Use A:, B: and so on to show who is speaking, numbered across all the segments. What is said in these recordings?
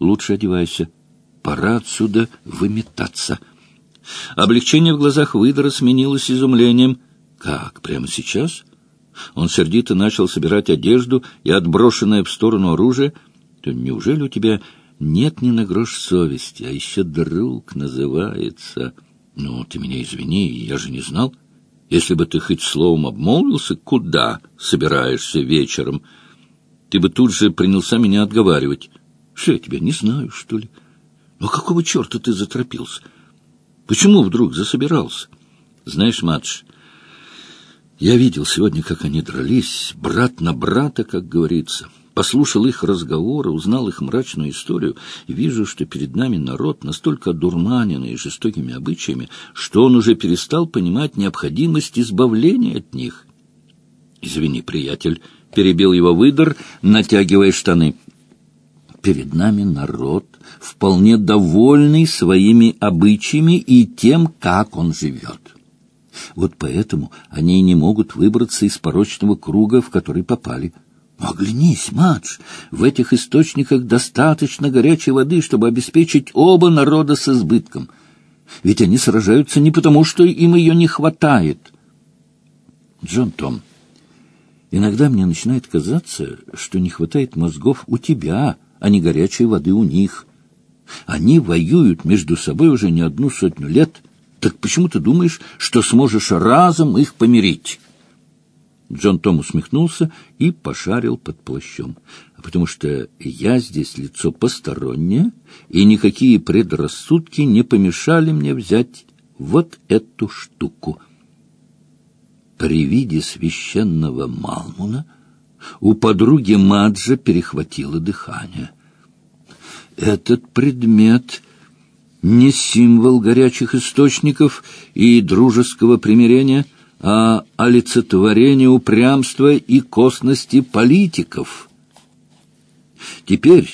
A: Лучше одевайся. Пора отсюда выметаться. Облегчение в глазах выдора сменилось изумлением. Как, прямо сейчас? Он сердито начал собирать одежду и отброшенное в сторону оружие. То неужели у тебя нет ни на грош совести, а еще друг называется? Ну, ты меня извини, я же не знал. Если бы ты хоть словом обмолвился, куда собираешься вечером, ты бы тут же принялся меня отговаривать. Что я тебя не знаю, что ли? Ну, какого черта ты заторопился? Почему вдруг засобирался? Знаешь, матш, я видел сегодня, как они дрались, брат на брата, как говорится. Послушал их разговоры, узнал их мрачную историю и вижу, что перед нами народ настолько одурманенный жестокими обычаями, что он уже перестал понимать необходимость избавления от них. «Извини, приятель», — перебил его выдор, натягивая штаны. «Перед нами народ, вполне довольный своими обычаями и тем, как он живет». Вот поэтому они не могут выбраться из порочного круга, в который попали. Оглянись, Мадж, в этих источниках достаточно горячей воды, чтобы обеспечить оба народа с избытком. Ведь они сражаются не потому, что им ее не хватает. Джон Том, иногда мне начинает казаться, что не хватает мозгов у тебя, а не горячей воды у них. Они воюют между собой уже не одну сотню лет. Так почему ты думаешь, что сможешь разом их помирить?» Джон Том усмехнулся и пошарил под плащом. «А «Потому что я здесь лицо постороннее, и никакие предрассудки не помешали мне взять вот эту штуку». При виде священного Малмуна у подруги Маджа перехватило дыхание. «Этот предмет не символ горячих источников и дружеского примирения» а олицетворение упрямства и косности политиков. Теперь,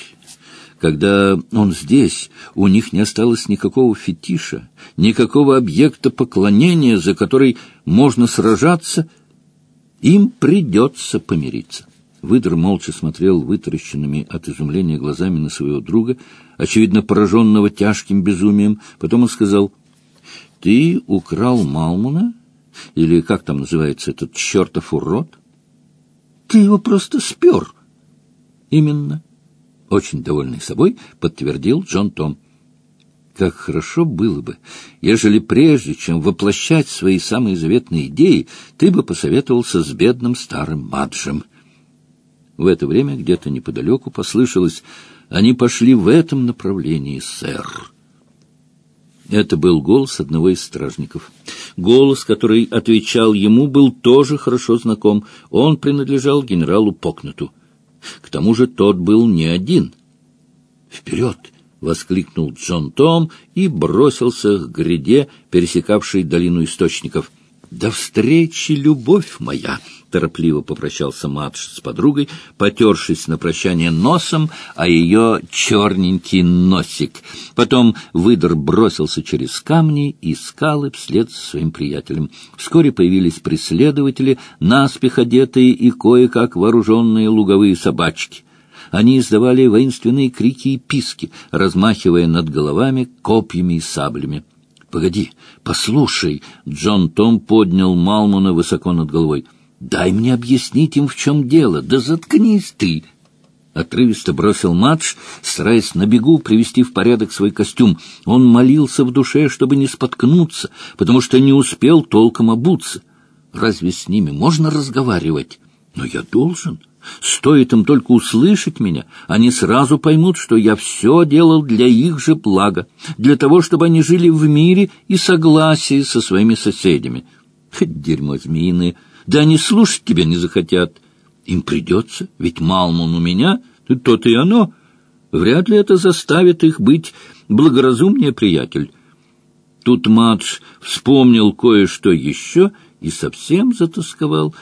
A: когда он здесь, у них не осталось никакого фетиша, никакого объекта поклонения, за который можно сражаться, им придется помириться. Выдр молча смотрел вытаращенными от изумления глазами на своего друга, очевидно пораженного тяжким безумием. Потом он сказал, «Ты украл Малмуна?» Или как там называется этот чертов урод? Ты его просто спер. Именно. Очень довольный собой подтвердил Джон Том. Как хорошо было бы, ежели прежде, чем воплощать свои самые заветные идеи, ты бы посоветовался с бедным старым Маджем. В это время где-то неподалеку послышалось «Они пошли в этом направлении, сэр». Это был голос одного из стражников. Голос, который отвечал ему, был тоже хорошо знаком. Он принадлежал генералу Покнуту. К тому же тот был не один. «Вперед!» — воскликнул Джон Том и бросился к гряде, пересекавшей долину источников. «До встречи, любовь моя!» торопливо попрощался Мадж с подругой, потершись на прощание носом, а ее черненький носик. Потом выдор бросился через камни и скалы вслед за своим приятелем. Вскоре появились преследователи, наспех одетые и кое-как вооруженные луговые собачки. Они издавали воинственные крики и писки, размахивая над головами копьями и саблями. «Погоди, послушай!» — Джон Том поднял Малмуна высоко над головой — Дай мне объяснить им, в чем дело. Да заткнись ты!» Отрывисто бросил Мадж, стараясь на бегу привести в порядок свой костюм. Он молился в душе, чтобы не споткнуться, потому что не успел толком обуться. Разве с ними можно разговаривать? Но я должен. Стоит им только услышать меня, они сразу поймут, что я все делал для их же блага, для того, чтобы они жили в мире и согласии со своими соседями. Дерьмо змеиное! Да они слушать тебя не захотят. Им придется, ведь Малмун у меня, то-то и оно. Вряд ли это заставит их быть благоразумнее, приятель. Тут Мадж вспомнил кое-что еще и совсем затасковал.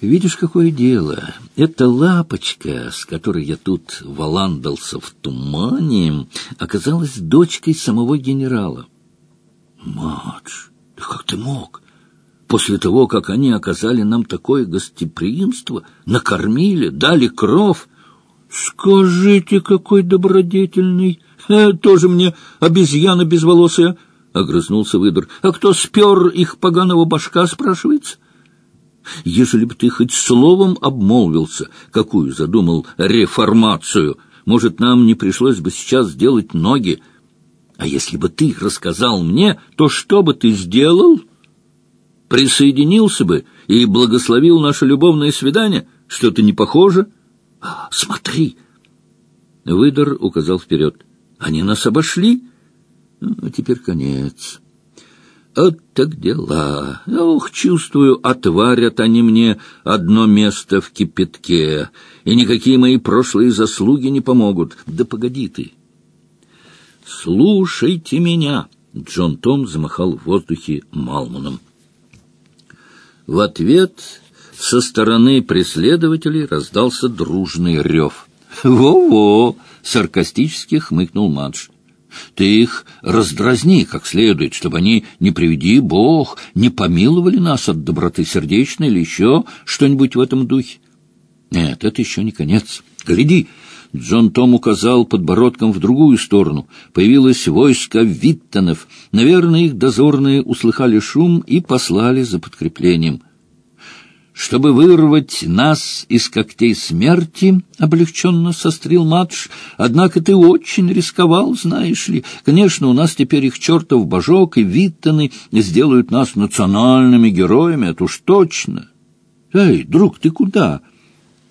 A: Видишь, какое дело. Эта лапочка, с которой я тут валандался в тумане, оказалась дочкой самого генерала. Мадж, да как ты мог? после того, как они оказали нам такое гостеприимство, накормили, дали кров. Скажите, какой добродетельный! Э, тоже мне обезьяна безволосая! — огрызнулся выдор. — А кто спер их поганого башка, спрашивается? Ежели бы ты хоть словом обмолвился, какую задумал реформацию, может, нам не пришлось бы сейчас сделать ноги. А если бы ты рассказал мне, то что бы ты сделал? Присоединился бы и благословил наше любовное свидание? Что-то не похоже? А, смотри! Выдор указал вперед. Они нас обошли? Ну, а теперь конец. Вот так дела. Ох, чувствую, отварят они мне одно место в кипятке, и никакие мои прошлые заслуги не помогут. Да погоди ты. Слушайте меня. Джон Том замахал в воздухе Малмуном. В ответ со стороны преследователей раздался дружный рев. «Во-во!» — саркастически хмыкнул Мадж. Ты их раздразни как следует, чтобы они, не приведи Бог, не помиловали нас от доброты сердечной или еще что-нибудь в этом духе. Нет, это еще не конец. Гляди!» Джон Том указал подбородком в другую сторону. Появилось войско Виттонов. Наверное, их дозорные услыхали шум и послали за подкреплением чтобы вырвать нас из когтей смерти, — облегченно сострил Матш. Однако ты очень рисковал, знаешь ли. Конечно, у нас теперь их чертов божок и Виттоны сделают нас национальными героями, это уж точно. Эй, друг, ты куда? —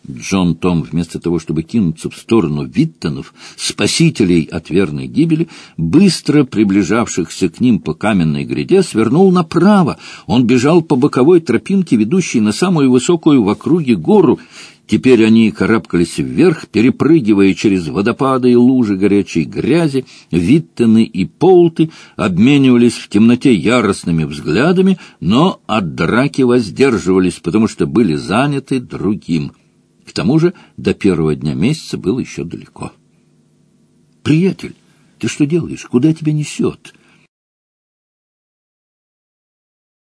A: Джон Том, вместо того, чтобы кинуться в сторону Виттонов, спасителей от верной гибели, быстро приближавшихся к ним по каменной гряде, свернул направо. Он бежал по боковой тропинке, ведущей на самую высокую в округе гору. Теперь они карабкались вверх, перепрыгивая через водопады и лужи горячей грязи. Виттоны и Полты обменивались в темноте яростными взглядами, но от драки воздерживались, потому что были заняты другим — тому же до первого дня месяца было еще далеко. «Приятель, ты что делаешь? Куда тебя несет?»